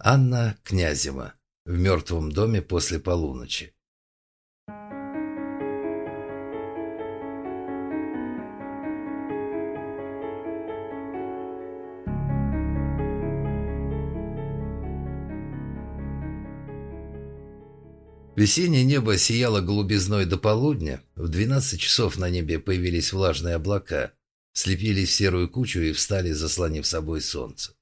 Анна Князева. В мертвом доме после полуночи. Весеннее небо сияло голубизной до полудня. В двенадцать часов на небе появились влажные облака, слепились в серую кучу и встали, заслонив собой солнце.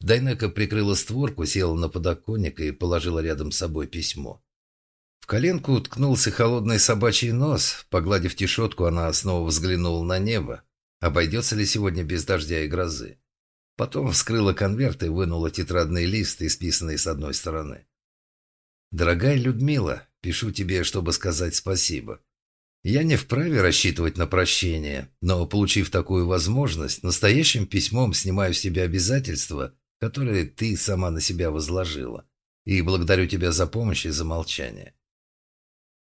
Дайнека прикрыла створку, села на подоконник и положила рядом с собой письмо. В коленку уткнулся холодный собачий нос. Погладив тишотку, она снова взглянула на небо. Обойдется ли сегодня без дождя и грозы? Потом вскрыла конверт и вынула тетрадный лист, исписанный с одной стороны. «Дорогая Людмила, пишу тебе, чтобы сказать спасибо. Я не вправе рассчитывать на прощение, но, получив такую возможность, настоящим письмом снимаю с себя обязательства, которые ты сама на себя возложила, и благодарю тебя за помощь и за молчание».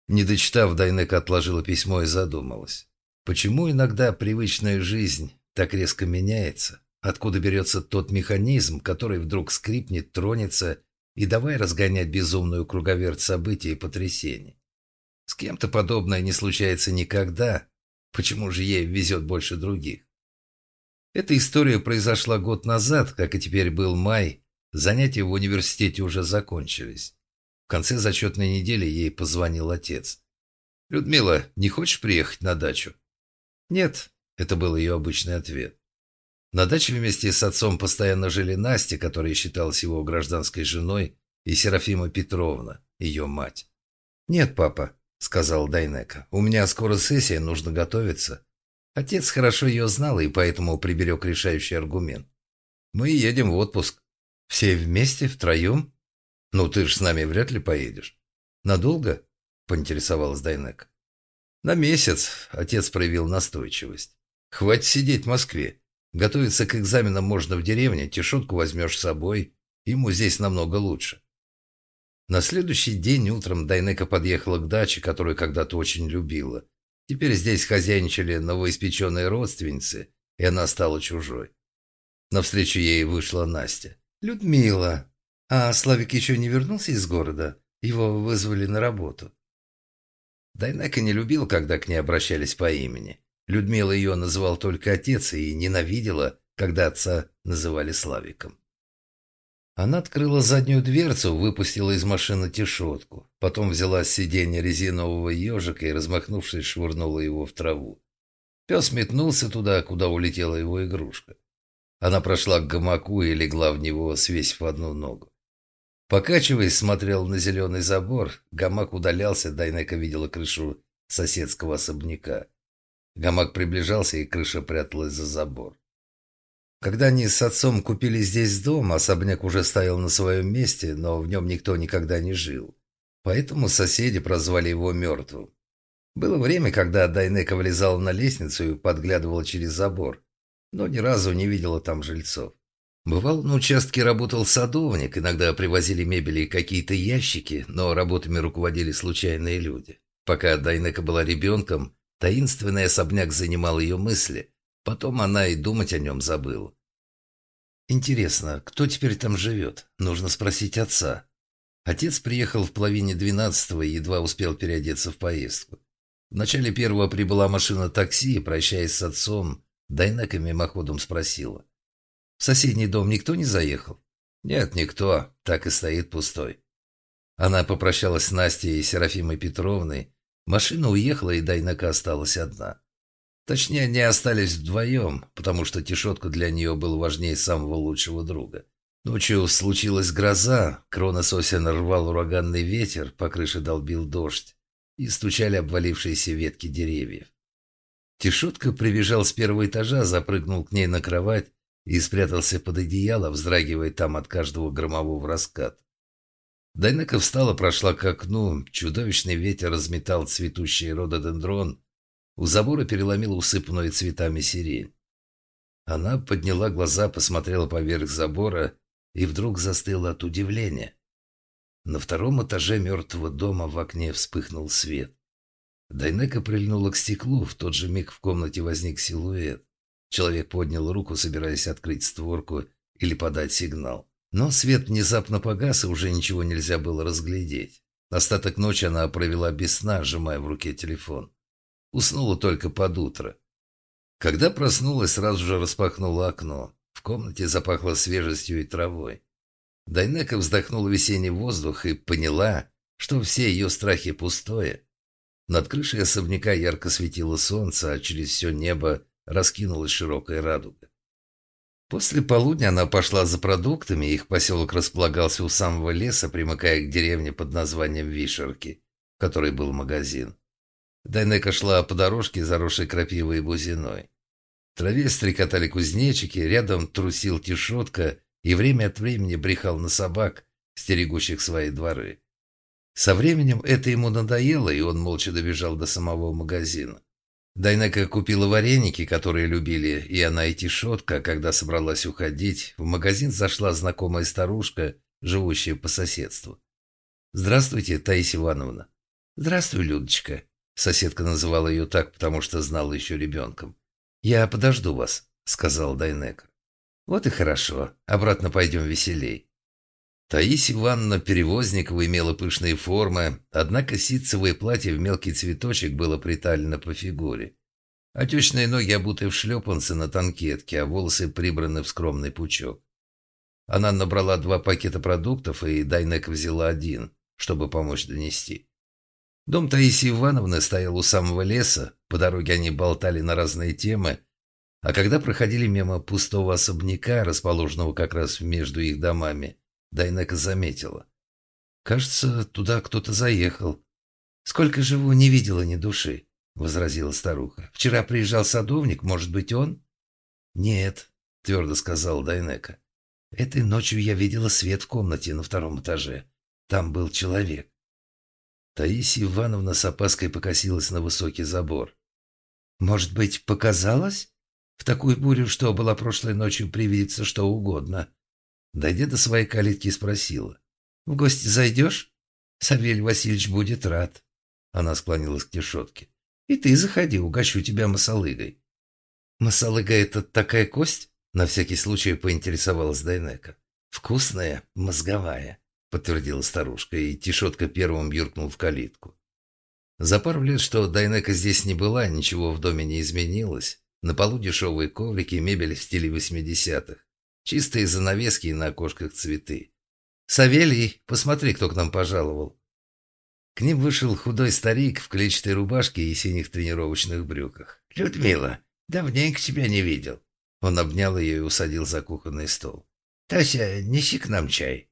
Не дочитав, Дайнека отложила письмо и задумалась. Почему иногда привычная жизнь так резко меняется? Откуда берется тот механизм, который вдруг скрипнет, тронется и давай разгонять безумную круговерть событий и потрясений. С кем-то подобное не случается никогда. Почему же ей везет больше других? Эта история произошла год назад, как и теперь был май. Занятия в университете уже закончились. В конце зачетной недели ей позвонил отец. «Людмила, не хочешь приехать на дачу?» «Нет», — это был ее обычный ответ. На даче вместе с отцом постоянно жили Настя, которая считалась его гражданской женой, и Серафима Петровна, ее мать. «Нет, папа», — сказал Дайнека, — «у меня скоро сессия, нужно готовиться». Отец хорошо ее знал и поэтому приберег решающий аргумент. «Мы едем в отпуск. Все вместе, втроем? Ну, ты ж с нами вряд ли поедешь. Надолго?» — поинтересовалась Дайнека. «На месяц», — отец проявил настойчивость. «Хватит сидеть в Москве. Готовиться к экзаменам можно в деревне, тишотку возьмешь с собой. Ему здесь намного лучше. На следующий день утром Дайнека подъехала к даче, которую когда-то очень любила. Теперь здесь хозяйничали новоиспеченные родственницы, и она стала чужой. Навстречу ей вышла Настя. «Людмила, а Славик еще не вернулся из города? Его вызвали на работу». Дайнека не любил, когда к ней обращались по имени. Людмила ее называл только отец и ненавидела, когда отца называли Славиком. Она открыла заднюю дверцу, выпустила из машины тишотку, потом взяла с сиденья резинового ежика и, размахнувшись, швырнула его в траву. Пес метнулся туда, куда улетела его игрушка. Она прошла к гамаку и легла в него, свесив одну ногу. Покачиваясь, смотрел на зеленый забор. Гамак удалялся, Дайнека видела крышу соседского особняка. Гамак приближался, и крыша пряталась за забор. Когда они с отцом купили здесь дом, особняк уже стоял на своем месте, но в нем никто никогда не жил. Поэтому соседи прозвали его мертвым. Было время, когда Дайнека влезала на лестницу и подглядывала через забор, но ни разу не видела там жильцов. Бывал, на участке работал садовник, иногда привозили мебели и какие-то ящики, но работами руководили случайные люди. Пока Дайнека была ребенком, Таинственный особняк занимал ее мысли. Потом она и думать о нем забыла. Интересно, кто теперь там живет? Нужно спросить отца. Отец приехал в половине двенадцатого и едва успел переодеться в поездку. В начале первого прибыла машина такси, прощаясь с отцом, Дайнека мимоходом спросила. «В соседний дом никто не заехал?» «Нет, никто. Так и стоит пустой». Она попрощалась с Настей и Серафимой Петровной, Машина уехала, и Дайнака осталась одна. Точнее, они остались вдвоем, потому что Тишотка для нее был важнее самого лучшего друга. Ночью случилась гроза, крона сосен рвал ураганный ветер, по крыше долбил дождь, и стучали обвалившиеся ветки деревьев. Тишотка прибежал с первого этажа, запрыгнул к ней на кровать и спрятался под одеяло, вздрагивая там от каждого громового раската. Дайнека встала, прошла к окну. Чудовищный ветер разметал цветущий рододендрон. У забора переломила усыпанную цветами сирень. Она подняла глаза, посмотрела поверх забора и вдруг застыла от удивления. На втором этаже мертвого дома в окне вспыхнул свет. Дайнека прильнула к стеклу, в тот же миг в комнате возник силуэт. Человек поднял руку, собираясь открыть створку или подать сигнал. Но свет внезапно погас, и уже ничего нельзя было разглядеть. Остаток ночи она провела без сна, сжимая в руке телефон. Уснула только под утро. Когда проснулась, сразу же распахнула окно. В комнате запахло свежестью и травой. Дайнека вздохнула весенний воздух и поняла, что все ее страхи пустое. Над крышей особняка ярко светило солнце, а через все небо раскинулась широкая радуга. После полудня она пошла за продуктами, их поселок располагался у самого леса, примыкая к деревне под названием Вишерки, в которой был магазин. Дайнека шла по дорожке, заросшей крапивой и бузиной. В траве стрекотали кузнечики, рядом трусил тишотка и время от времени брехал на собак, стерегущих свои дворы. Со временем это ему надоело, и он молча добежал до самого магазина. Дайнека купила вареники, которые любили и она, и Тишотка. Когда собралась уходить, в магазин зашла знакомая старушка, живущая по соседству. «Здравствуйте, Таисия Ивановна». «Здравствуй, Людочка». Соседка называла ее так, потому что знала еще ребенком. «Я подожду вас», — сказал Дайнека. «Вот и хорошо. Обратно пойдем веселей». Таисия Ивановна Перевозникова имела пышные формы, однако ситцевое платье в мелкий цветочек было приталено по фигуре. Отечные ноги обуты в шлепанцы на танкетке, а волосы прибраны в скромный пучок. Она набрала два пакета продуктов, и Дайнек взяла один, чтобы помочь донести. Дом Таисии Ивановны стоял у самого леса, по дороге они болтали на разные темы, а когда проходили мимо пустого особняка, расположенного как раз между их домами, Дайнека заметила. «Кажется, туда кто-то заехал. Сколько живу, не видела ни души», — возразила старуха. «Вчера приезжал садовник, может быть, он?» «Нет», — твердо сказал Дайнека. «Этой ночью я видела свет в комнате на втором этаже. Там был человек». Таисия Ивановна с опаской покосилась на высокий забор. «Может быть, показалось? В такую бурю, что была прошлой ночью, привидится что угодно. Дойдя до своей калитки, спросила. «В гости зайдешь? Савель Васильевич будет рад». Она склонилась к тишотке. «И ты заходи, угощу тебя масалыгой». «Масалыга — это такая кость?» На всякий случай поинтересовалась Дайнека. «Вкусная, мозговая», — подтвердила старушка, и Тишотка первым юркнул в калитку. За пару лет, что Дайнека здесь не была, ничего в доме не изменилось. На полу дешевые коврики, мебель в стиле восьмидесятых. Чистые занавески и на окошках цветы. «Савелий, посмотри, кто к нам пожаловал». К ним вышел худой старик в клетчатой рубашке и синих тренировочных брюках. «Людмила, давненько тебя не видел». Он обнял ее и усадил за кухонный стол. «Тася, неси к нам чай».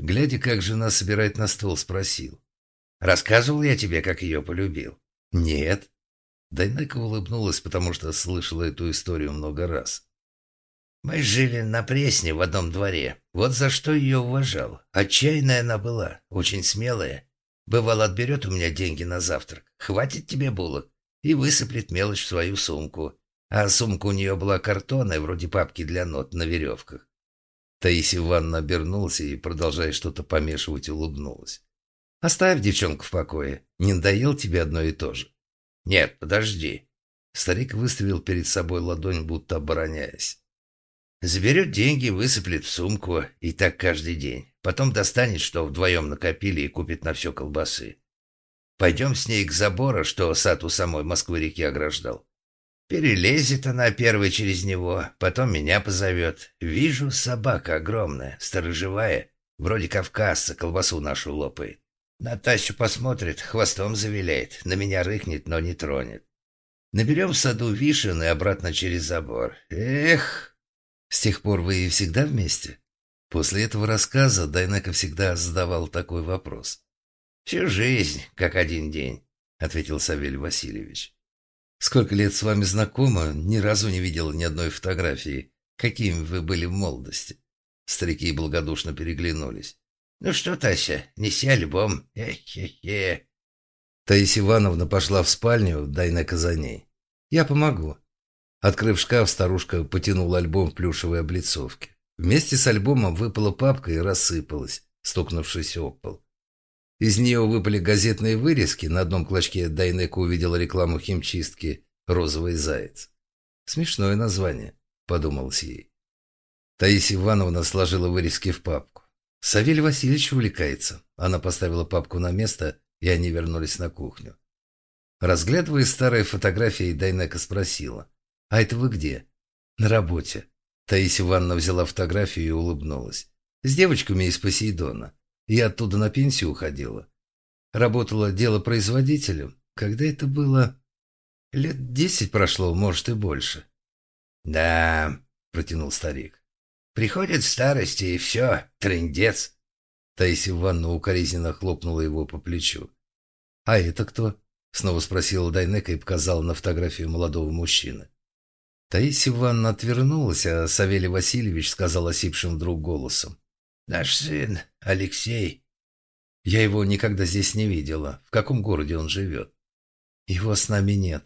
Глядя, как жена собирает на стол, спросил. «Рассказывал я тебе, как ее полюбил?» «Нет». Дайнека улыбнулась, потому что слышала эту историю много раз. Мы жили на Пресне в одном дворе. Вот за что ее уважал. Отчаянная она была, очень смелая. Бывало, отберет у меня деньги на завтрак. Хватит тебе булок. И высыплет мелочь в свою сумку. А сумка у нее была картонная, вроде папки для нот на веревках. Таисия Ивановна обернулась и, продолжая что-то помешивать, улыбнулась. «Оставь девчонку в покое. Не надоел тебе одно и то же?» «Нет, подожди». Старик выставил перед собой ладонь, будто обороняясь. Заберет деньги, высыплет в сумку, и так каждый день. Потом достанет, что вдвоем накопили, и купит на все колбасы. Пойдем с ней к забору, что сад у самой Москвы-реки ограждал. Перелезет она первой через него, потом меня позовет. Вижу, собака огромная, сторожевая, вроде кавказца, колбасу нашу лопает. На Тасю посмотрит, хвостом завиляет, на меня рыкнет, но не тронет. Наберем в саду вишен и обратно через забор. Эх, с тех пор вы и всегда вместе? После этого рассказа Дайнека всегда задавал такой вопрос. «Всю жизнь, как один день», — ответил Савелий Васильевич. «Сколько лет с вами знакома, ни разу не видел ни одной фотографии. Какими вы были в молодости?» Старики благодушно переглянулись. «Ну что, Тася, неси альбом. Хе-хе-хе». Таисия Ивановна пошла в спальню, Дайнека за ней. «Я помогу», Открыв шкаф, старушка потянула альбом в плюшевой облицовке. Вместе с альбомом выпала папка и рассыпалась, стукнувшись об пол. Из нее выпали газетные вырезки. На одном клочке Дайнека увидела рекламу химчистки «Розовый заяц». «Смешное название», — подумалось ей. Таисия Ивановна сложила вырезки в папку. Савелий Васильевич увлекается. Она поставила папку на место, и они вернулись на кухню. Разглядывая старые фотографии, Дайнека спросила. «А это вы где?» «На работе». Таисия Ивановна взяла фотографию и улыбнулась. «С девочками из Посейдона. Я оттуда на пенсию уходила. Работала делопроизводителем. Когда это было? Лет десять прошло, может и больше». «Да», — протянул старик. «Приходит старости, и все, трындец». Таисия Ивановна укоризненно хлопнула его по плечу. «А это кто?» — снова спросила Дайнека и показала на фотографию молодого мужчины. Таисия Ивановна отвернулась, а Савелий Васильевич сказал осипшим вдруг голосом. «Наш сын, Алексей». «Я его никогда здесь не видела. В каком городе он живет?» «Его с нами нет».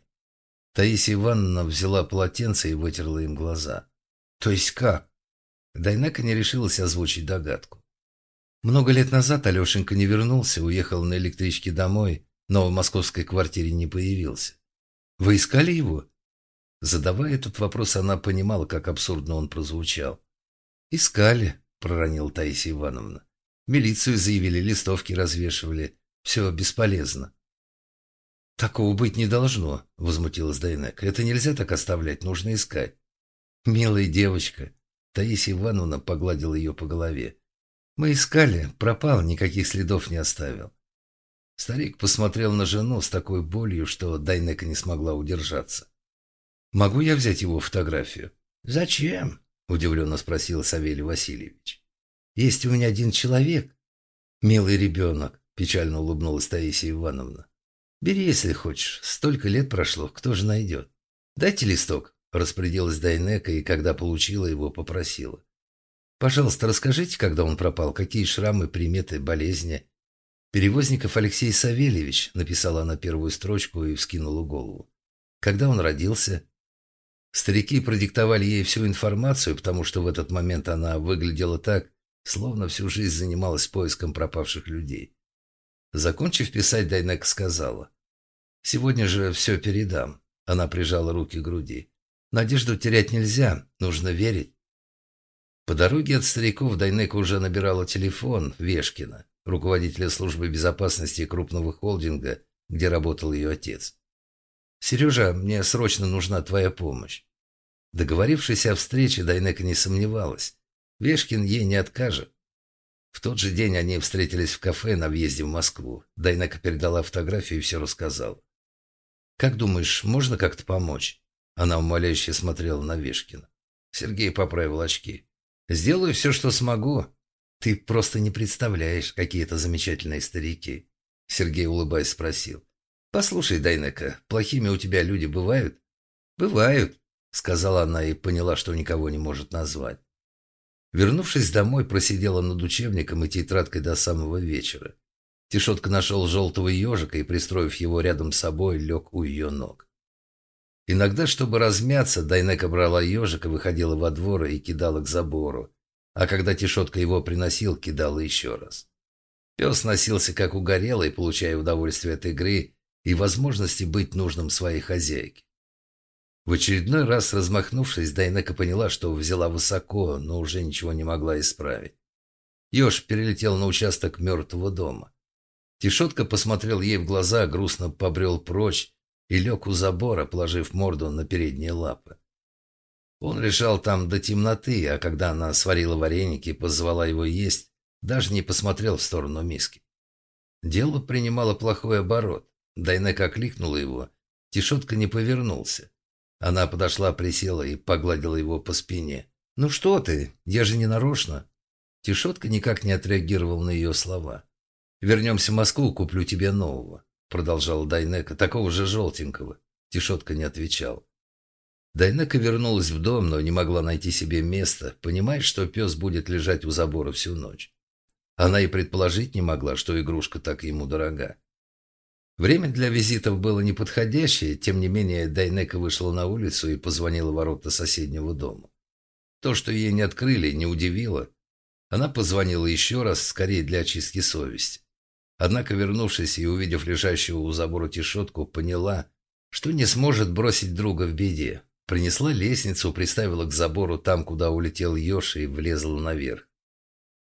Таисия Ивановна взяла полотенце и вытерла им глаза. «То есть как?» Дайнека не решилась озвучить догадку. Много лет назад Алешенька не вернулся, уехал на электричке домой, но в московской квартире не появился. «Вы искали его?» Задавая этот вопрос, она понимала, как абсурдно он прозвучал. «Искали», — проронила Таисия Ивановна. «Милицию заявили, листовки развешивали. Все бесполезно». «Такого быть не должно», — возмутилась Дайнек. «Это нельзя так оставлять, нужно искать». «Милая девочка», — Таисия Ивановна погладила ее по голове. «Мы искали, пропал, никаких следов не оставил». Старик посмотрел на жену с такой болью, что Дайнека не смогла удержаться. «Могу я взять его фотографию?» «Зачем?» – удивленно спросил Савелий Васильевич. «Есть у меня один человек». «Милый ребенок», – печально улыбнулась Таисия Ивановна. «Бери, если хочешь. Столько лет прошло, кто же найдет?» «Дайте листок», – распорядилась Дайнека, и когда получила его, попросила. «Пожалуйста, расскажите, когда он пропал, какие шрамы, приметы, болезни». «Перевозников Алексей Савельевич», – написала она первую строчку и вскинула голову. «Когда он родился?» Старики продиктовали ей всю информацию, потому что в этот момент она выглядела так, словно всю жизнь занималась поиском пропавших людей. Закончив писать, Дайнек сказала. «Сегодня же все передам». Она прижала руки к груди. «Надежду терять нельзя, нужно верить». По дороге от стариков Дайнека уже набирала телефон Вешкина, руководителя службы безопасности крупного холдинга, где работал ее отец. «Сережа, мне срочно нужна твоя помощь». Договорившись о встрече, Дайнека не сомневалась. Вешкин ей не откажет. В тот же день они встретились в кафе на въезде в Москву. Дайнека передала фотографию и все рассказала. «Как думаешь, можно как-то помочь?» Она умоляюще смотрела на Вешкина. Сергей поправил очки. «Сделаю все, что смогу. Ты просто не представляешь, какие это замечательные старики». Сергей, улыбаясь, спросил. «Послушай, Дайнека, плохими у тебя люди бывают?» «Бывают», — сказала она и поняла, что никого не может назвать. Вернувшись домой, просидела над учебником и тетрадкой до самого вечера. Тишотка нашел желтого ежика и, пристроив его рядом с собой, лег у ее ног. Иногда, чтобы размяться, Дайнека брала ежика, выходила во двор и кидала к забору, а когда Тишотка его приносил, кидала еще раз. Пес носился как угорелый, получая удовольствие от игры и возможности быть нужным своей хозяйке. В очередной раз размахнувшись, Дайнека поняла, что взяла высоко, но уже ничего не могла исправить. Ёж перелетел на участок мертвого дома. Тишотка посмотрел ей в глаза, грустно побрел прочь и лег у забора, положив морду на передние лапы. Он лежал там до темноты, а когда она сварила вареники и позвала его есть, даже не посмотрел в сторону миски. Дело принимало плохой оборот. Дайнека окликнула его. Тишотка не повернулся. Она подошла, присела и погладила его по спине. «Ну что ты? Я же не нарочно». Тишотка никак не отреагировал на ее слова. «Вернемся в Москву, куплю тебе нового», — продолжал Дайнека, такого же желтенького. Тишотка не отвечал. Дайнека вернулась в дом, но не могла найти себе места, понимая, что пес будет лежать у забора всю ночь. Она и предположить не могла, что игрушка так ему дорога. Время для визитов было неподходящее, тем не менее Дайнека вышла на улицу и позвонила в ворота соседнего дома. То, что ей не открыли, не удивило. Она позвонила еще раз, скорее для очистки совести. Однако, вернувшись и увидев лежащего у забора тишотку, поняла, что не сможет бросить друга в беде. Принесла лестницу, приставила к забору там, куда улетел еж, и влезла наверх.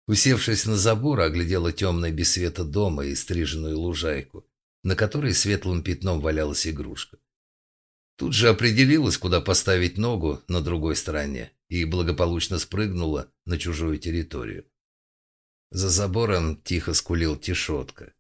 Усевшись на забор, оглядела темное без света дома и стриженную лужайку, на которой светлым пятном валялась игрушка. Тут же определилась, куда поставить ногу на другой стороне, и благополучно спрыгнула на чужую территорию. За забором тихо скулил Тишотка.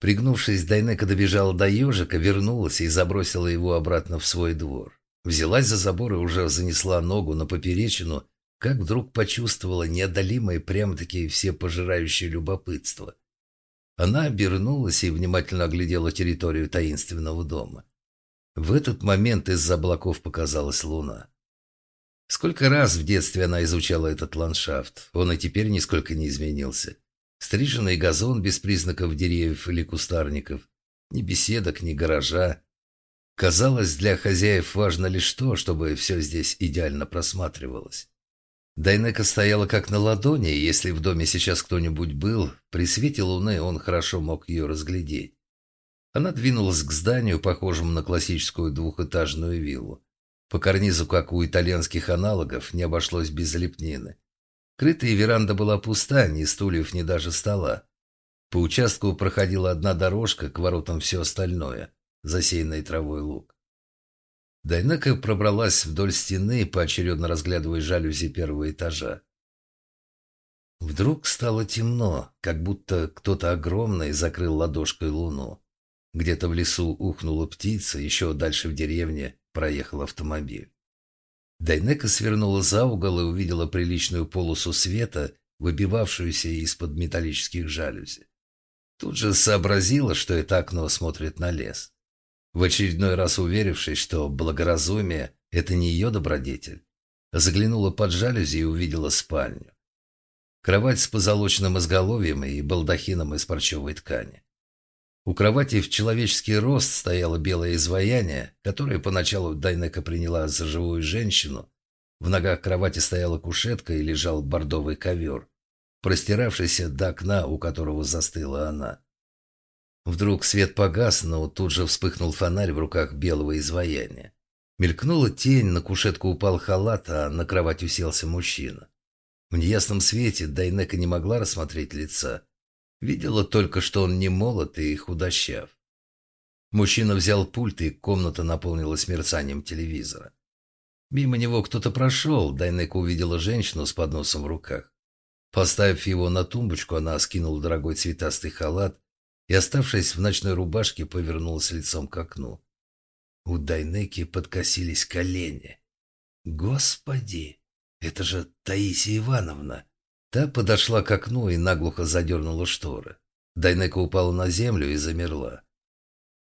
Пригнувшись, Дайнека добежала до ежика, вернулась и забросила его обратно в свой двор. Взялась за забор и уже занесла ногу на поперечину, как вдруг почувствовала неодолимое прямо-таки все пожирающее любопытство. Она обернулась и внимательно оглядела территорию таинственного дома. В этот момент из-за облаков показалась луна. Сколько раз в детстве она изучала этот ландшафт, он и теперь нисколько не изменился. Стриженный газон без признаков деревьев или кустарников, ни беседок, ни гаража. Казалось, для хозяев важно лишь то, чтобы все здесь идеально просматривалось. Дайнека стояла как на ладони, и если в доме сейчас кто-нибудь был, при свете луны он хорошо мог ее разглядеть. Она двинулась к зданию, похожему на классическую двухэтажную виллу. По карнизу, как у итальянских аналогов, не обошлось без лепнины. Крытая веранда была пуста, ни стульев, ни даже стола. По участку проходила одна дорожка, к воротам все остальное, засеянный травой луг. Дайнека пробралась вдоль стены, поочередно разглядывая жалюзи первого этажа. Вдруг стало темно, как будто кто-то огромный закрыл ладошкой луну. Где-то в лесу ухнула птица, еще дальше в деревне проехал автомобиль. Дайнека свернула за угол и увидела приличную полосу света, выбивавшуюся из-под металлических жалюзи. Тут же сообразила, что это окно смотрит на лес. В очередной раз уверившись, что благоразумие – это не ее добродетель, заглянула под жалюзи и увидела спальню. Кровать с позолоченным изголовьем и балдахином из парчевой ткани. У кровати в человеческий рост стояло белое изваяние, которое поначалу Дайнека приняла за живую женщину. В ногах кровати стояла кушетка и лежал бордовый ковер, простиравшийся до окна, у которого застыла она. Вдруг свет погас, но тут же вспыхнул фонарь в руках белого изваяния. Мелькнула тень, на кушетку упал халат, а на кровать уселся мужчина. В неясном свете Дайнека не могла рассмотреть лица, Видела только, что он не молод и худощав. Мужчина взял пульт, и комната наполнилась мерцанием телевизора. Мимо него кто-то прошел, Дайнека увидела женщину с подносом в руках. Поставив его на тумбочку, она скинула дорогой цветастый халат и, оставшись в ночной рубашке, повернулась лицом к окну. У Дайнеки подкосились колени. «Господи, это же Таисия Ивановна!» Та подошла к окну и наглухо задернула шторы. Дайнека упала на землю и замерла.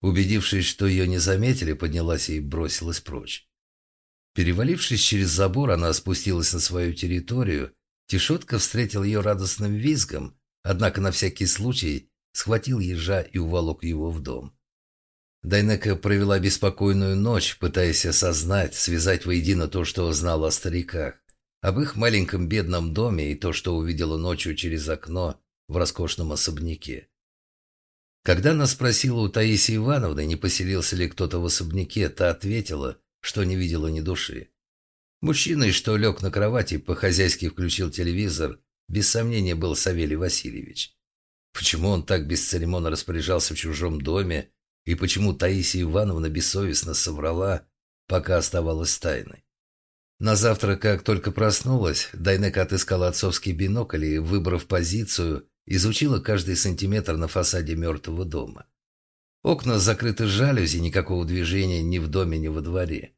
Убедившись, что ее не заметили, поднялась и бросилась прочь. Перевалившись через забор, она спустилась на свою территорию. Тишотка встретил ее радостным визгом, однако на всякий случай схватил ежа и уволок его в дом. Дайнека провела беспокойную ночь, пытаясь осознать, связать воедино то, что знала о стариках об их маленьком бедном доме и то, что увидела ночью через окно в роскошном особняке. Когда она спросила у Таисии Ивановны, не поселился ли кто-то в особняке, та ответила, что не видела ни души. Мужчина, что лег на кровати, по-хозяйски включил телевизор, без сомнения был Савелий Васильевич. Почему он так бесцеремонно распоряжался в чужом доме, и почему Таисия Ивановна бессовестно соврала, пока оставалась тайной? На завтра, как только проснулась, Дайнека отыскала отцовский бинокль и, выбрав позицию, изучила каждый сантиметр на фасаде мертвого дома. Окна закрыты жалюзи, никакого движения ни в доме, ни во дворе.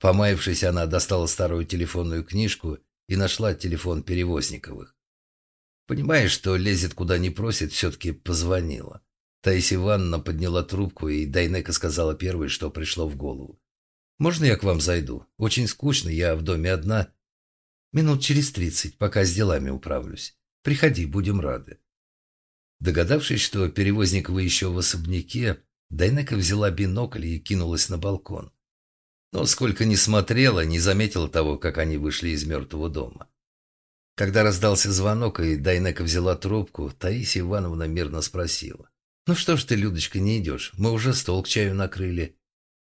Помаявшись, она достала старую телефонную книжку и нашла телефон Перевозниковых. Понимая, что лезет куда не просит, все-таки позвонила. Таисия Ивановна подняла трубку, и Дайнека сказала первой, что пришло в голову. Можно я к вам зайду? Очень скучно, я в доме одна. Минут через тридцать, пока с делами управлюсь. Приходи, будем рады. Догадавшись, что перевозник вы еще в особняке, Дайнека взяла бинокль и кинулась на балкон. Но сколько ни смотрела, не заметила того, как они вышли из мертвого дома. Когда раздался звонок, и Дайнека взяла трубку, Таисия Ивановна мирно спросила. «Ну что ж ты, Людочка, не идешь? Мы уже стол к чаю накрыли».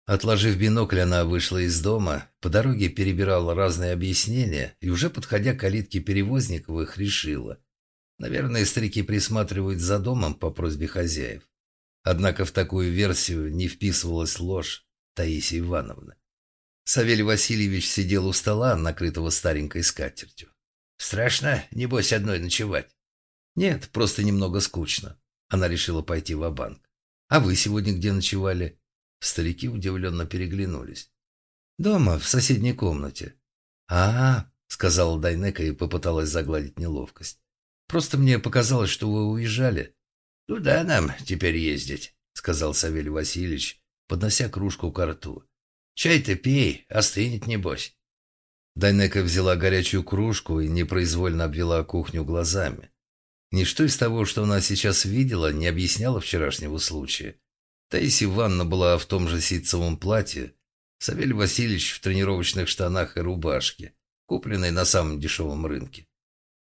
Отложив бинокль, она вышла из дома, по дороге перебирала разные объяснения и уже подходя к калитке Перевозниковых решила. Наверное, старики присматривают за домом по просьбе хозяев. Однако в такую версию не вписывалась ложь Таисии Ивановны. Савелий Васильевич сидел у стола, накрытого старенькой скатертью. «Страшно, небось, одной ночевать?» «Нет, просто немного скучно». Она решила пойти в банк «А вы сегодня где ночевали?» Старики удивленно переглянулись. «Дома, в соседней комнате». «А-а», — сказала Дайнека и попыталась загладить неловкость. «Просто мне показалось, что вы уезжали». «Туда нам теперь ездить», — сказал Савелий Васильевич, поднося кружку к рту. Чай-то пей, остынет небось. Дайнека взяла горячую кружку и непроизвольно обвела кухню глазами. Ничто из того, что она сейчас видела, не объясняло вчерашнего случая. Таисия Ивановна была в том же ситцевом платье, Савелий Васильевич в тренировочных штанах и рубашке, купленной на самом дешевом рынке.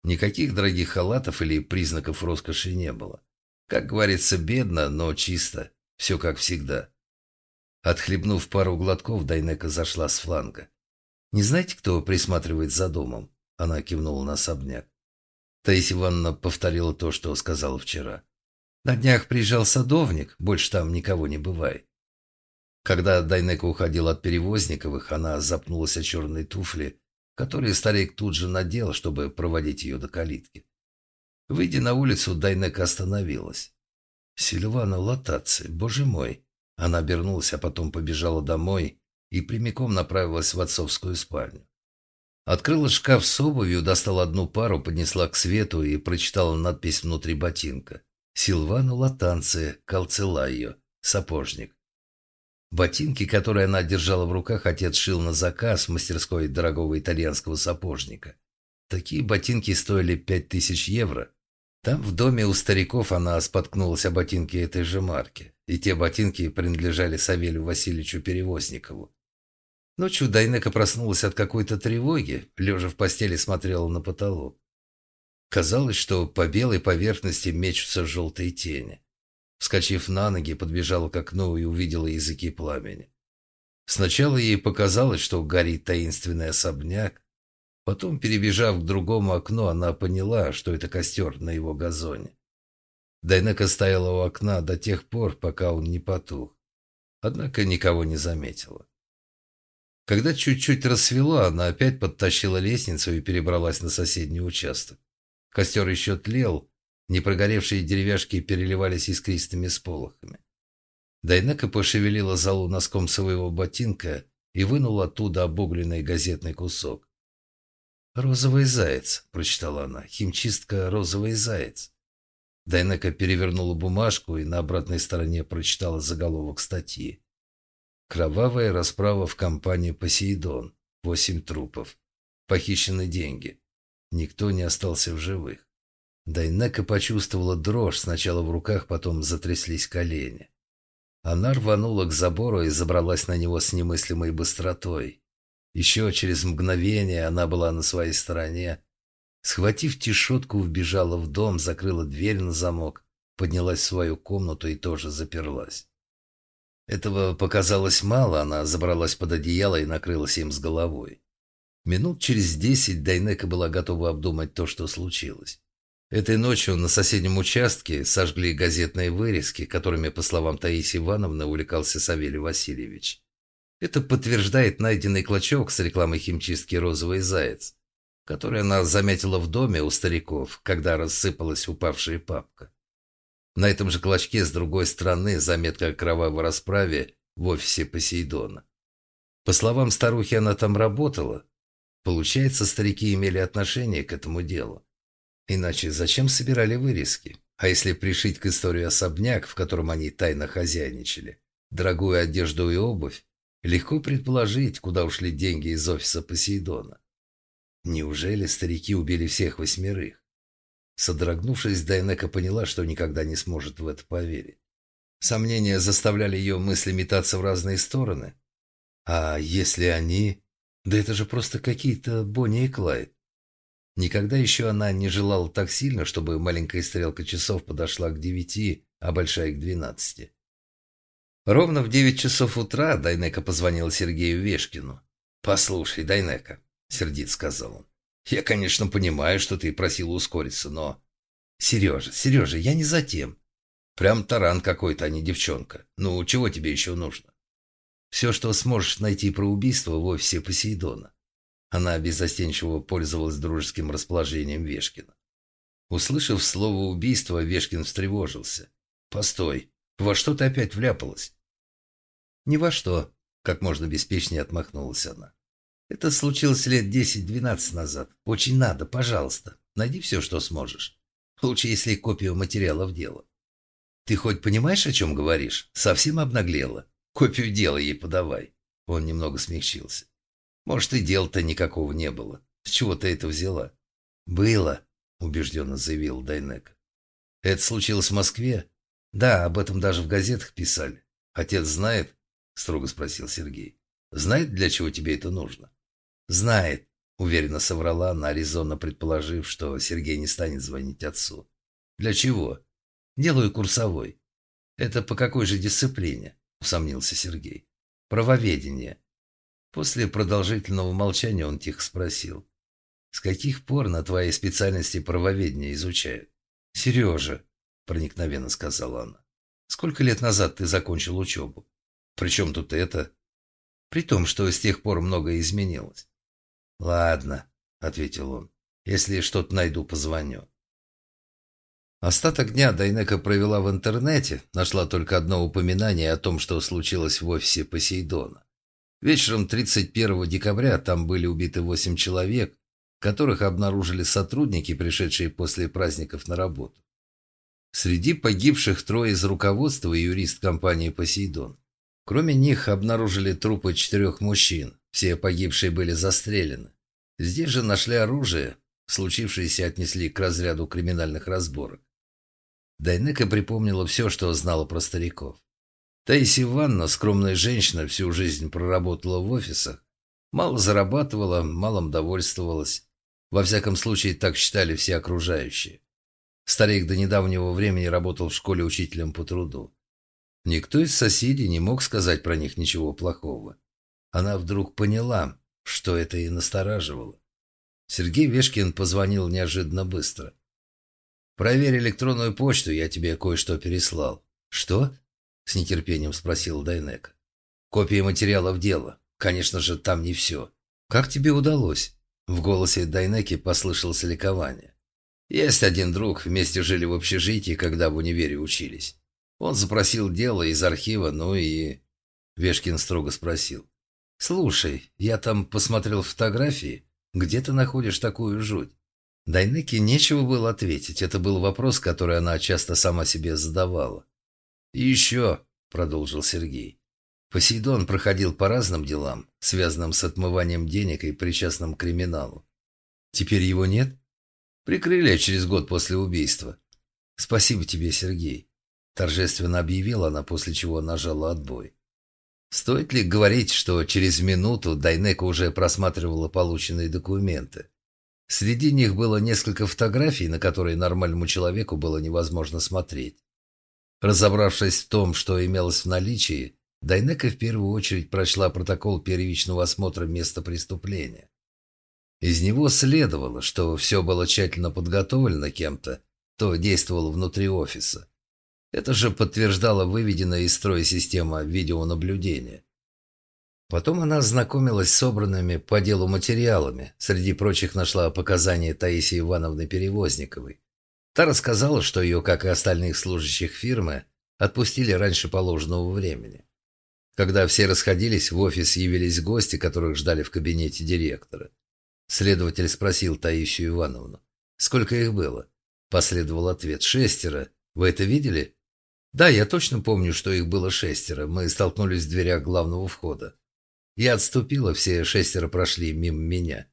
Никаких дорогих халатов или признаков роскоши не было. Как говорится, бедно, но чисто. Все как всегда. Отхлебнув пару глотков, Дайнека зашла с фланга. «Не знаете, кто присматривает за домом?» Она кивнула на особняк. Таисия Ивановна повторила то, что сказала вчера. «На днях приезжал садовник, больше там никого не бывает». Когда Дайнека уходила от Перевозниковых, она запнулась о черные туфли, которые старик тут же надел, чтобы проводить ее до калитки. Выйдя на улицу, Дайнека остановилась. «Сильвана Латаци, боже мой!» Она обернулась, а потом побежала домой и прямиком направилась в отцовскую спальню. Открыла шкаф с обувью, достала одну пару, поднесла к свету и прочитала надпись внутри ботинка. «Силвану Латанце, Калцелайо, сапожник». Ботинки, которые она держала в руках, отец шил на заказ в мастерской дорогого итальянского сапожника. Такие ботинки стоили пять тысяч евро. Там, в доме у стариков, она споткнулась о ботинке этой же марки и те ботинки принадлежали Савелию Васильевичу Перевозникову. Ночью Дайнека проснулась от какой-то тревоги, лежа в постели смотрела на потолок. Казалось, что по белой поверхности мечутся желтые тени. Вскочив на ноги, подбежала к окну и увидела языки пламени. Сначала ей показалось, что горит таинственный особняк. Потом, перебежав к другому окну, она поняла, что это костер на его газоне. Дайнека стояла у окна до тех пор, пока он не потух. Однако никого не заметила. Когда чуть-чуть рассвело, она опять подтащила лестницу и перебралась на соседний участок. Костер еще тлел, непрогоревшие деревяшки переливались искристыми сполохами. Дайнека пошевелила залу носком своего ботинка и вынула оттуда обугленный газетный кусок. «Розовый заяц», — прочитала она, — «химчистка «Розовый заяц». Дайнека перевернула бумажку и на обратной стороне прочитала заголовок статьи. «Кровавая расправа в компании «Посейдон». Восемь трупов. Похищены деньги. Никто не остался в живых». Дайнека почувствовала дрожь сначала в руках, потом затряслись колени. Она рванула к забору и забралась на него с немыслимой быстротой. Еще через мгновение она была на своей стороне, Схватив тишотку, вбежала в дом, закрыла дверь на замок, поднялась в свою комнату и тоже заперлась. Этого показалось мало, она забралась под одеяло и накрылась им с головой. Минут через десять Дайнека была готова обдумать то, что случилось. Этой ночью на соседнем участке сожгли газетные вырезки, которыми, по словам Таисии Ивановны, увлекался Савелий Васильевич. Это подтверждает найденный клочок с рекламой химчистки «Розовый заяц» который она заметила в доме у стариков, когда рассыпалась упавшая папка. На этом же клочке с другой стороны заметка о кровавой расправе в офисе Посейдона. По словам старухи, она там работала. Получается, старики имели отношение к этому делу. Иначе зачем собирали вырезки? А если пришить к истории особняк, в котором они тайно хозяйничали, дорогую одежду и обувь, легко предположить, куда ушли деньги из офиса Посейдона. Неужели старики убили всех восьмерых? Содрогнувшись, Дайнека поняла, что никогда не сможет в это поверить. Сомнения заставляли ее мысли метаться в разные стороны. А если они... Да это же просто какие-то Бонни и Клайд. Никогда еще она не желала так сильно, чтобы маленькая стрелка часов подошла к девяти, а большая к двенадцати. Ровно в девять часов утра Дайнека позвонил Сергею Вешкину. «Послушай, Дайнека», — сердит сказал он, — «я, конечно, понимаю, что ты просил ускориться, но...» «Сережа, Сережа, я не за тем. Прям таран какой-то, а не девчонка. Ну, чего тебе еще нужно?» «Все, что сможешь найти про убийство в офисе Посейдона». Она безостенчиво пользовалась дружеским расположением Вешкина. Услышав слово «убийство», Вешкин встревожился. «Постой, во что ты опять вляпалась?» «Ни во что», — как можно беспечнее отмахнулась она. «Это случилось лет десять-двенадцать назад. Очень надо, пожалуйста. Найди все, что сможешь. Лучше, если копию материалов дела». «Ты хоть понимаешь, о чем говоришь? Совсем обнаглела. Копию дела ей подавай». Он немного смягчился. «Может, и дела-то никакого не было. С чего ты это взяла?» «Было», — убежденно заявил Дайнека. «Это случилось в Москве?» «Да, об этом даже в газетах писали. Отец знает?» — строго спросил Сергей. «Знает, для чего тебе это нужно?» «Знает», — уверенно соврала она, резонно предположив, что Сергей не станет звонить отцу. «Для чего?» «Делаю курсовой». «Это по какой же дисциплине?» — усомнился Сергей. «Правоведение». После продолжительного молчания он тихо спросил. «С каких пор на твоей специальности правоведение изучают?» «Сережа», — проникновенно сказала она. «Сколько лет назад ты закончил учебу? Причем тут это?» «При том, что с тех пор многое изменилось». «Ладно», — ответил он. «Если что-то найду, позвоню». Остаток дня Дайнека провела в интернете, нашла только одно упоминание о том, что случилось в офисе Посейдона. Вечером 31 декабря там были убиты восемь человек, которых обнаружили сотрудники, пришедшие после праздников на работу. Среди погибших трое из руководства и юрист компании «Посейдон». Кроме них обнаружили трупы четырех мужчин, все погибшие были застрелены. Здесь же нашли оружие, случившееся отнесли к разряду криминальных разборок. Дайнека припомнила все, что знала про стариков. Таисия Ивановна, скромная женщина, всю жизнь проработала в офисах, мало зарабатывала, малым довольствовалась. Во всяком случае, так считали все окружающие. Старик до недавнего времени работал в школе учителем по труду. Никто из соседей не мог сказать про них ничего плохого. Она вдруг поняла, что это и настораживало. Сергей Вешкин позвонил неожиданно быстро. «Проверь электронную почту, я тебе кое-что переслал». «Что?» — с нетерпением спросил Дайнек. «Копии материалов дела. Конечно же, там не все. Как тебе удалось?» В голосе Дайнеки послышалось ликование. «Есть один друг, вместе жили в общежитии, когда в универе учились. Он запросил дело из архива, ну и...» Вешкин строго спросил. «Слушай, я там посмотрел фотографии. Где ты находишь такую жуть?» Дайнеке нечего было ответить. Это был вопрос, который она часто сама себе задавала. «И еще», — продолжил Сергей, Посейдон проходил по разным делам, связанным с отмыванием денег и причастным к криминалу. Теперь его нет? Прикрыли через год после убийства. Спасибо тебе, Сергей. Торжественно объявила она, после чего нажала отбой. Стоит ли говорить, что через минуту Дайнека уже просматривала полученные документы? Среди них было несколько фотографий, на которые нормальному человеку было невозможно смотреть. Разобравшись в том, что имелось в наличии, Дайнека в первую очередь прочла протокол первичного осмотра места преступления. Из него следовало, что все было тщательно подготовлено кем-то, кто действовал внутри офиса. Это же подтверждала выведенная из строя система видеонаблюдения. Потом она ознакомилась с собранными по делу материалами, среди прочих нашла показания Таисии Ивановны Перевозниковой. Та рассказала, что ее, как и остальных служащих фирмы, отпустили раньше положенного времени. Когда все расходились, в офис явились гости, которых ждали в кабинете директора. Следователь спросил Таисию Ивановну, сколько их было? Последовал ответ, шестеро. Вы это видели? Да, я точно помню, что их было шестеро. Мы столкнулись в дверях главного входа. Я отступила, все шестеро прошли мимо меня.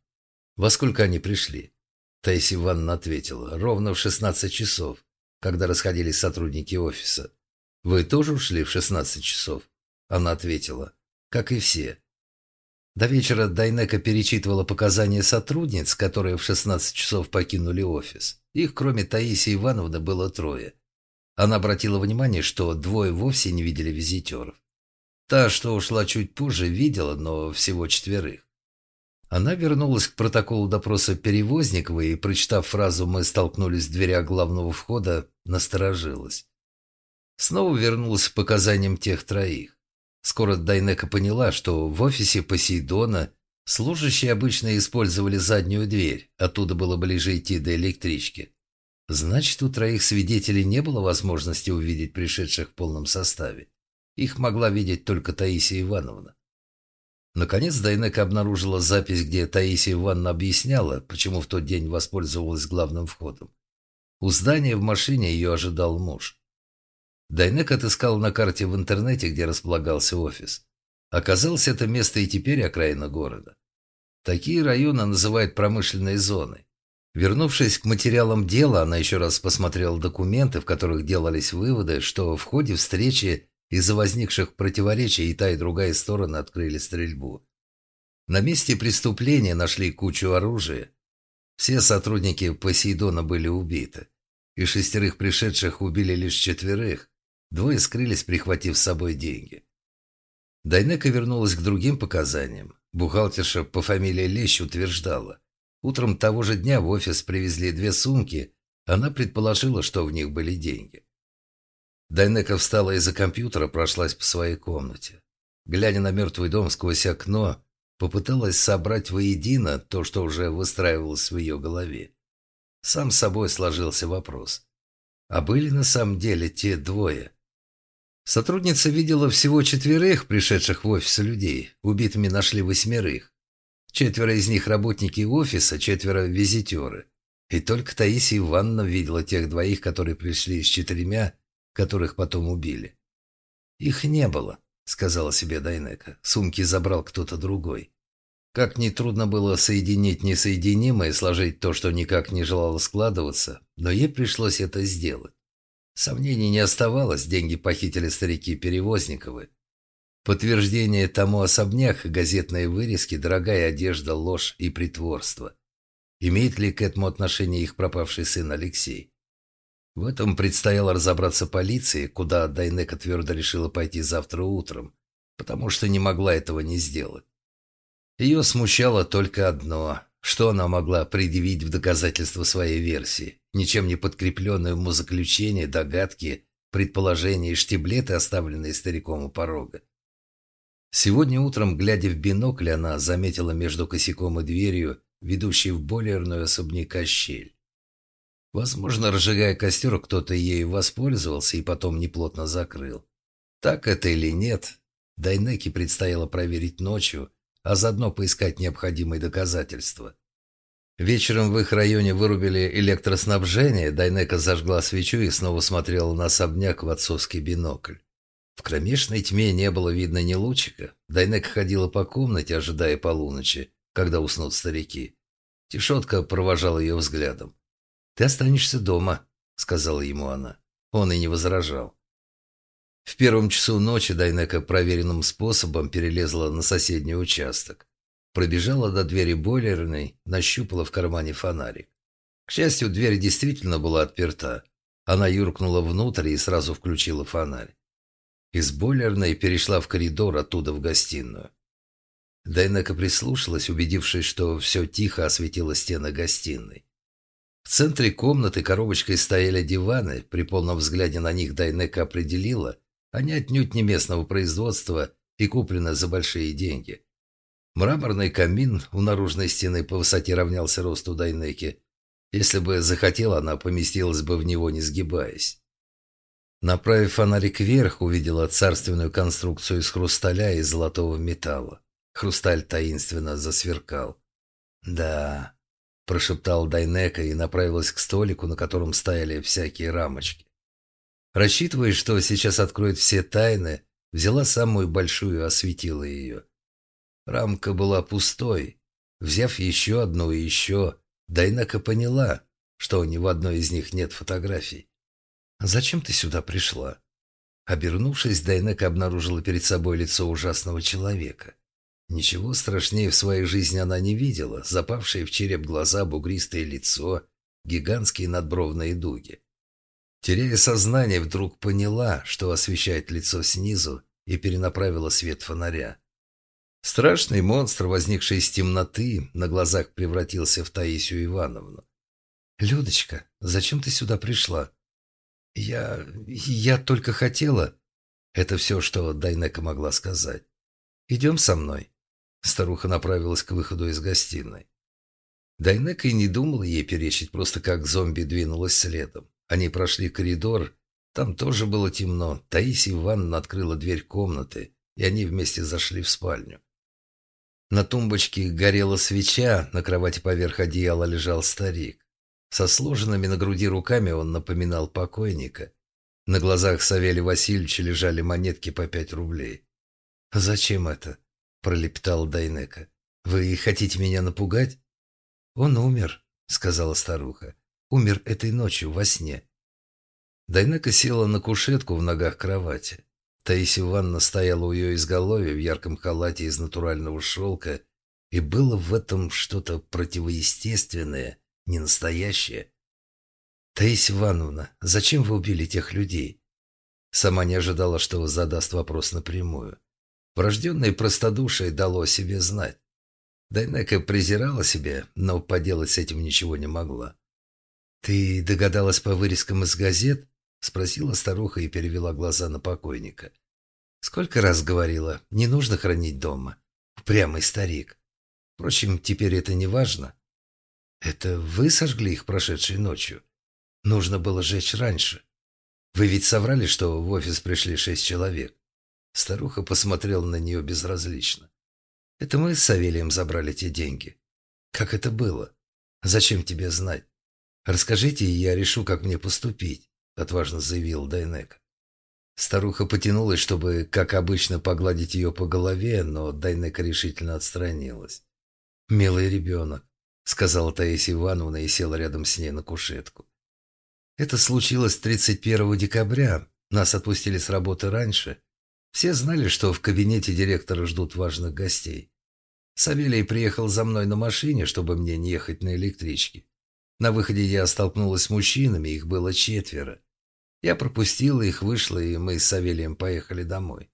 Во сколько они пришли? Таисия Ивановна ответила, ровно в шестнадцать часов, когда расходились сотрудники офиса. Вы тоже ушли в шестнадцать часов? Она ответила, как и все. До вечера Дайнека перечитывала показания сотрудниц, которые в 16 часов покинули офис. Их, кроме Таисии Ивановны, было трое. Она обратила внимание, что двое вовсе не видели визитеров. Та, что ушла чуть позже, видела, но всего четверых. Она вернулась к протоколу допроса Перевозникова и, прочитав фразу «Мы столкнулись в дверях главного входа», насторожилась. Снова вернулась к показаниям тех троих. Скоро Дайнека поняла, что в офисе Посейдона служащие обычно использовали заднюю дверь, оттуда было ближе идти до электрички. Значит, у троих свидетелей не было возможности увидеть пришедших в полном составе. Их могла видеть только Таисия Ивановна. Наконец Дайнека обнаружила запись, где Таисия Ивановна объясняла, почему в тот день воспользовалась главным входом. У здания в машине ее ожидал муж. Дайнек отыскал на карте в интернете, где располагался офис. Оказалось, это место и теперь окраина города. Такие районы называют промышленной зоной. Вернувшись к материалам дела, она еще раз посмотрела документы, в которых делались выводы, что в ходе встречи из-за возникших противоречий и та, и другая стороны открыли стрельбу. На месте преступления нашли кучу оружия. Все сотрудники Посейдона были убиты. Из шестерых пришедших убили лишь четверых. Двое скрылись, прихватив с собой деньги. Дайнека вернулась к другим показаниям. Бухгалтерша по фамилии Лещ утверждала. Утром того же дня в офис привезли две сумки. Она предположила, что в них были деньги. Дайнека встала из-за компьютера, прошлась по своей комнате. Глядя на мертвый дом сквозь окно, попыталась собрать воедино то, что уже выстраивалось в ее голове. Сам собой сложился вопрос. А были на самом деле те двое? Сотрудница видела всего четверых пришедших в офис людей. Убитыми нашли восьмерых. Четверо из них работники офиса, четверо визитеры. И только Таисия Ивановна видела тех двоих, которые пришли с четырьмя которых потом убили. «Их не было», — сказала себе Дайнека. Сумки забрал кто-то другой. Как нетрудно было соединить несоединимое, сложить то, что никак не желало складываться, но ей пришлось это сделать. Сомнений не оставалось, деньги похитили старики Перевозниковы. Подтверждение тому особняк, газетные вырезки, дорогая одежда, ложь и притворство. Имеет ли к этому отношение их пропавший сын Алексей? В этом предстояло разобраться полиции, куда Дайнека твердо решила пойти завтра утром, потому что не могла этого не сделать. Ее смущало только одно, что она могла предъявить в доказательство своей версии, ничем не подкрепленные умозаключения, догадки, предположения и штиблеты, оставленные стариком у порога. Сегодня утром, глядя в бинокль, она заметила между косяком и дверью, ведущей в бойлерную особняка щель. Возможно, разжигая костер, кто-то ею воспользовался и потом неплотно закрыл. Так это или нет, Дайнеке предстояло проверить ночью, а заодно поискать необходимые доказательства. Вечером в их районе вырубили электроснабжение, Дайнека зажгла свечу и снова смотрела на особняк в отцовский бинокль. В кромешной тьме не было видно ни лучика. Дайнека ходила по комнате, ожидая полуночи, когда уснут старики. Тишотка провожал ее взглядом. «Ты останешься дома», — сказала ему она. Он и не возражал. В первом часу ночи Дайнека проверенным способом перелезла на соседний участок. Пробежала до двери бойлерной, нащупала в кармане фонарик. К счастью, дверь действительно была отперта. Она юркнула внутрь и сразу включила фонарь. Из бойлерной перешла в коридор, оттуда в гостиную. Дайнека прислушалась, убедившись, что все тихо осветило стены гостиной. В центре комнаты коробочкой стояли диваны. При полном взгляде на них Дайнека определила, они отнюдь не местного производства и куплены за большие деньги. Мраморный камин у наружной стены по высоте равнялся росту Дайнеки. Если бы захотела, она поместилась бы в него, не сгибаясь. Направив фонарик вверх, увидела царственную конструкцию из хрусталя и золотого металла. Хрусталь таинственно засверкал. Да, прошептал Дайнека и направилась к столику, на котором стояли всякие рамочки. Рассчитывая, что сейчас откроет все тайны, взяла самую большую и осветила ее. Рамка была пустой. Взяв еще одну и еще, Дайнека поняла, что ни в одной из них нет фотографий. «Зачем ты сюда пришла?» Обернувшись, Дайнека обнаружила перед собой лицо ужасного человека. Ничего страшнее в своей жизни она не видела. Запавшие в череп глаза, бугристое лицо, гигантские надбровные дуги. Теряя сознание, вдруг поняла, что освещает лицо снизу, и перенаправила свет фонаря. Страшный монстр, возникший из темноты, на глазах превратился в Таисию Ивановну. «Людочка, зачем ты сюда пришла?» «Я... я только хотела...» Это все, что Дайнека могла сказать. «Идем со мной». Старуха направилась к выходу из гостиной. Дайнека и не думала ей перечить, просто как зомби двинулась следом. Они прошли коридор, там тоже было темно. Таисия Ивановна открыла дверь комнаты, и они вместе зашли в спальню. На тумбочке горела свеча, на кровати поверх одеяла лежал старик. Со сложенными на груди руками он напоминал покойника. На глазах Савелия Васильевича лежали монетки по пять рублей. «Зачем это?» – пролепетал Дайнека. «Вы хотите меня напугать?» «Он умер», – сказала старуха. «Умер этой ночью во сне». Дайнека села на кушетку в ногах кровати. Таисия Ивановна стояла у ее изголовья в ярком халате из натурального шелка, и было в этом что-то противоестественное, ненастоящее. «Таисия Ивановна, зачем вы убили тех людей?» Сама не ожидала, что задаст вопрос напрямую. Врожденное простодушие дало о себе знать. Дайнека презирала себя, но поделать с этим ничего не могла. «Ты догадалась по вырезкам из газет?» Спросила старуха и перевела глаза на покойника. Сколько раз говорила, не нужно хранить дома. Упрямый старик. Впрочем, теперь это не важно. Это вы сожгли их прошедшей ночью? Нужно было жечь раньше. Вы ведь соврали, что в офис пришли шесть человек. Старуха посмотрела на нее безразлично. Это мы с Савелием забрали те деньги. Как это было? Зачем тебе знать? Расскажите, и я решу, как мне поступить. — отважно заявил Дайнек. Старуха потянулась, чтобы, как обычно, погладить ее по голове, но Дайнека решительно отстранилась. «Милый ребенок», — сказала Таисия Ивановна и села рядом с ней на кушетку. «Это случилось 31 декабря. Нас отпустили с работы раньше. Все знали, что в кабинете директора ждут важных гостей. Савелий приехал за мной на машине, чтобы мне не ехать на электричке. На выходе я столкнулась с мужчинами, их было четверо. Я пропустила их, вышла, и мы с Савелием поехали домой.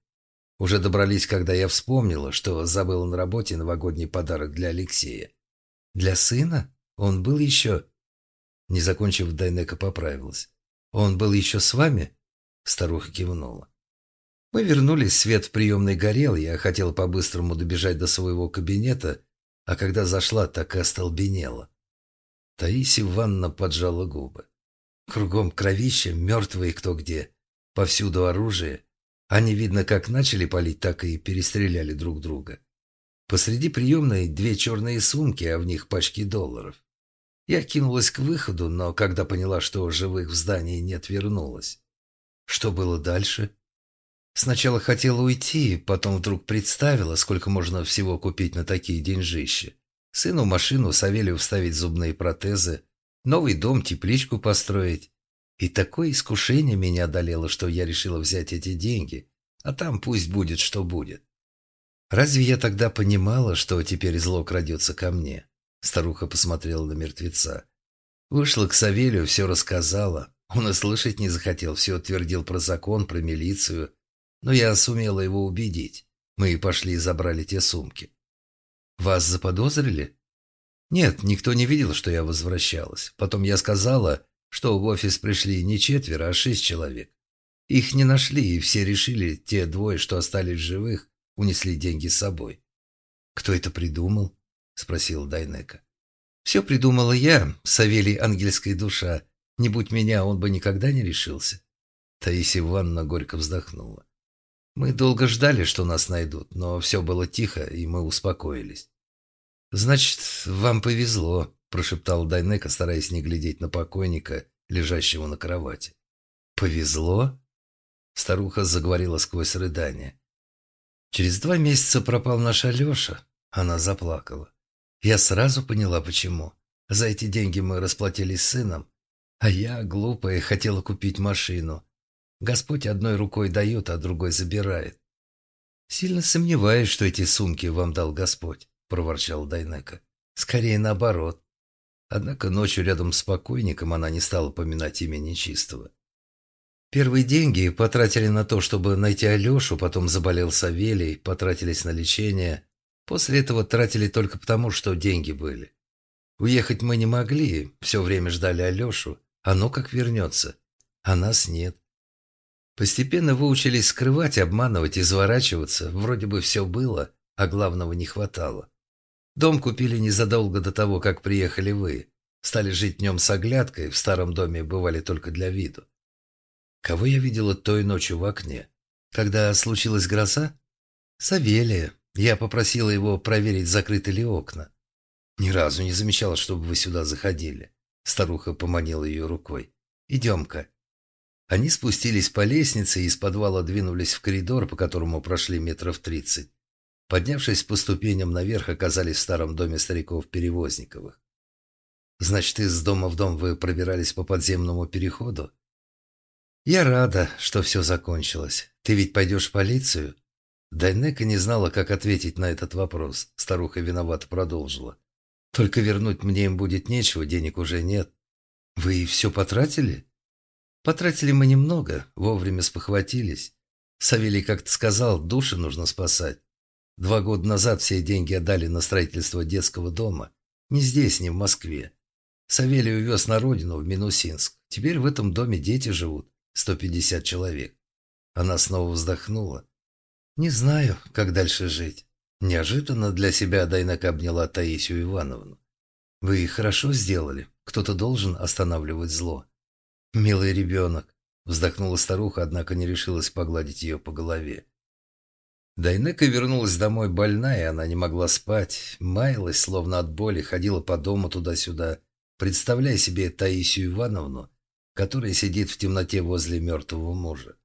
Уже добрались, когда я вспомнила, что забыла на работе новогодний подарок для Алексея. «Для сына? Он был еще...» Не закончив, Дайнека поправилась. «Он был еще с вами?» Старуха кивнула. Мы вернулись, свет в приемной горел, я хотела по-быстрому добежать до своего кабинета, а когда зашла, так и остолбенела. Таисия Ивановна поджала губы. Кругом кровище, мертвые кто где. Повсюду оружие. Они, видно, как начали палить, так и перестреляли друг друга. Посреди приемной две черные сумки, а в них пачки долларов. Я кинулась к выходу, но когда поняла, что живых в здании нет, вернулась. Что было дальше? Сначала хотела уйти, потом вдруг представила, сколько можно всего купить на такие деньжища. Сыну машину, Савелию вставить зубные протезы, новый дом, тепличку построить. И такое искушение меня одолело, что я решила взять эти деньги, а там пусть будет, что будет. Разве я тогда понимала, что теперь зло крадется ко мне? Старуха посмотрела на мертвеца. Вышла к Савелию, все рассказала. Он и слышать не захотел, все твердил про закон, про милицию. Но я сумела его убедить. Мы и пошли и забрали те сумки. «Вас заподозрили?» Нет, никто не видел, что я возвращалась. Потом я сказала, что в офис пришли не четверо, а шесть человек. Их не нашли, и все решили, те двое, что остались живых, унесли деньги с собой. «Кто это придумал?» – спросил Дайнека. «Все придумала я, Савелий ангельская душа. Не будь меня, он бы никогда не решился». Таисия Ивановна горько вздохнула. «Мы долго ждали, что нас найдут, но все было тихо, и мы успокоились. «Значит, вам повезло», – прошептал Дайнека, стараясь не глядеть на покойника, лежащего на кровати. «Повезло?» Старуха заговорила сквозь рыдание. «Через два месяца пропал наш Алеша». Она заплакала. Я сразу поняла, почему. За эти деньги мы расплатились с сыном, а я, глупая, хотела купить машину. Господь одной рукой дает, а другой забирает. Сильно сомневаюсь, что эти сумки вам дал Господь проворчал Дайнека. «Скорее наоборот». Однако ночью рядом с покойником она не стала поминать имя нечистого. Первые деньги потратили на то, чтобы найти Алешу, потом заболел Савелий, потратились на лечение. После этого тратили только потому, что деньги были. Уехать мы не могли, все время ждали Алешу. Ну как вернется. А нас нет. Постепенно выучились скрывать, обманывать, изворачиваться. Вроде бы все было, а главного не хватало. Дом купили незадолго до того, как приехали вы. Стали жить днем с оглядкой, в старом доме бывали только для виду. Кого я видела той ночью в окне? Когда случилась гроза? Савелия. Я попросила его проверить, закрыты ли окна. Ни разу не замечала, чтобы вы сюда заходили. Старуха поманила ее рукой. «Идем-ка». Они спустились по лестнице и из подвала двинулись в коридор, по которому прошли метров тридцать. Поднявшись по ступеням наверх, оказались в старом доме стариков Перевозниковых. «Значит, из дома в дом вы пробирались по подземному переходу?» «Я рада, что все закончилось. Ты ведь пойдешь в полицию?» Дайнека не знала, как ответить на этот вопрос. Старуха виновато продолжила. «Только вернуть мне им будет нечего, денег уже нет». «Вы все потратили?» «Потратили мы немного, вовремя спохватились. Савелий как-то сказал, души нужно спасать. Два года назад все деньги отдали на строительство детского дома. Не здесь, не в Москве. Савелий увез на родину, в Минусинск. Теперь в этом доме дети живут. 150 человек. Она снова вздохнула. Не знаю, как дальше жить. Неожиданно для себя Дайнак обняла Таисию Ивановну. Вы хорошо сделали. Кто-то должен останавливать зло. Милый ребенок. Вздохнула старуха, однако не решилась погладить ее по голове. Дайнека вернулась домой больная, она не могла спать, маялась, словно от боли, ходила по дому туда-сюда, представляя себе Таисию Ивановну, которая сидит в темноте возле мертвого мужа.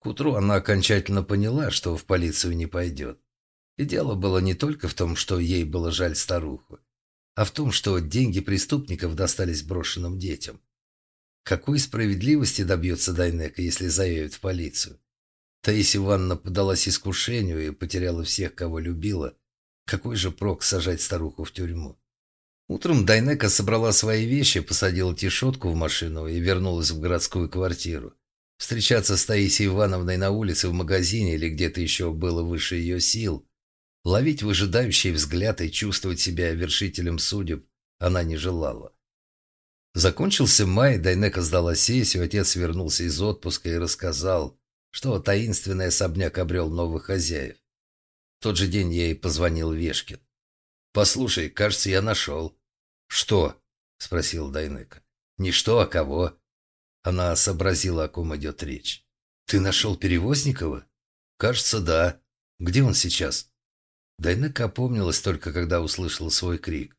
К утру она окончательно поняла, что в полицию не пойдет. И дело было не только в том, что ей было жаль старуху, а в том, что деньги преступников достались брошенным детям. Какой справедливости добьется Дайнека, если заявит в полицию? Таисия Ивановна подалась искушению и потеряла всех, кого любила. Какой же прок сажать старуху в тюрьму? Утром Дайнека собрала свои вещи, посадила тишотку в машину и вернулась в городскую квартиру. Встречаться с Таисией Ивановной на улице, в магазине или где-то еще было выше ее сил. Ловить выжидающий взгляд и чувствовать себя вершителем судеб она не желала. Закончился май, Дайнека сдала сессию, отец вернулся из отпуска и рассказал, что таинственный особняк обрел новых хозяев. В тот же день ей позвонил Вешкин. «Послушай, кажется, я нашел». «Что?» — спросил Дайнека. «Не что, а кого?» Она сообразила, о ком идет речь. «Ты нашел Перевозникова?» «Кажется, да. Где он сейчас?» Дайнека опомнилась только, когда услышала свой крик.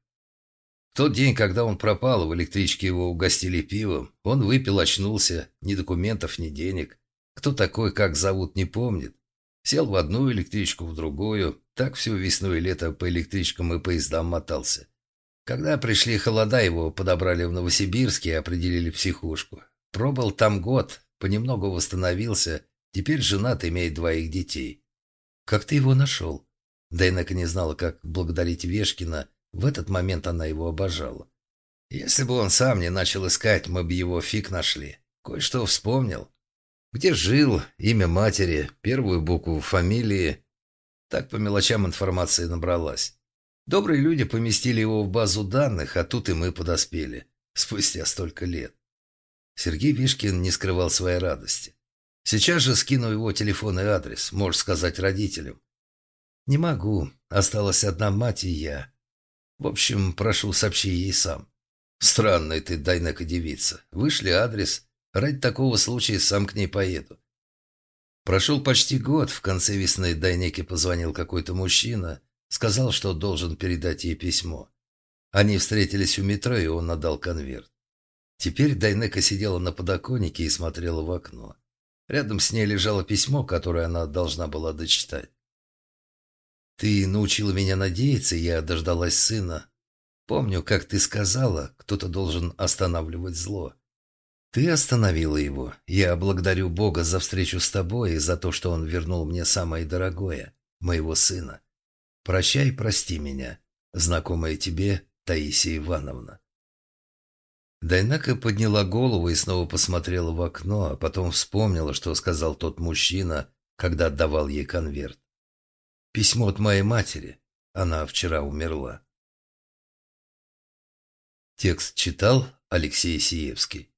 В тот день, когда он пропал, в электричке его угостили пивом. Он выпил, очнулся. Ни документов, ни денег. Кто такой, как зовут, не помнит. Сел в одну электричку, в другую. Так всю весну и лето по электричкам и поездам мотался. Когда пришли холода, его подобрали в Новосибирске и определили в психушку. Пробыл там год, понемногу восстановился. Теперь женат, имеет двоих детей. Как ты его нашел? Дайнека не знала, как благодарить Вешкина. В этот момент она его обожала. Если бы он сам не начал искать, мы бы его фиг нашли. Кое-что вспомнил. Где жил, имя матери, первую букву фамилии. Так по мелочам информации набралась. Добрые люди поместили его в базу данных, а тут и мы подоспели. Спустя столько лет. Сергей Вишкин не скрывал своей радости. Сейчас же скину его телефон и адрес, можешь сказать родителям. Не могу. Осталась одна мать и я. В общем, прошу, сообщи ей сам. Странная ты, Дайнека девица. Вышли адрес, Ради такого случая сам к ней поеду. Прошел почти год. В конце весны Дайнеке позвонил какой-то мужчина. Сказал, что должен передать ей письмо. Они встретились у метро, и он отдал конверт. Теперь Дайнека сидела на подоконнике и смотрела в окно. Рядом с ней лежало письмо, которое она должна была дочитать. «Ты научила меня надеяться, я дождалась сына. Помню, как ты сказала, кто-то должен останавливать зло. «Ты остановила его. Я благодарю Бога за встречу с тобой и за то, что он вернул мне самое дорогое, моего сына. Прощай, прости меня, знакомая тебе Таисия Ивановна». Дайнака подняла голову и снова посмотрела в окно, а потом вспомнила, что сказал тот мужчина, когда отдавал ей конверт. «Письмо от моей матери. Она вчера умерла». Текст читал Алексей Сиевский.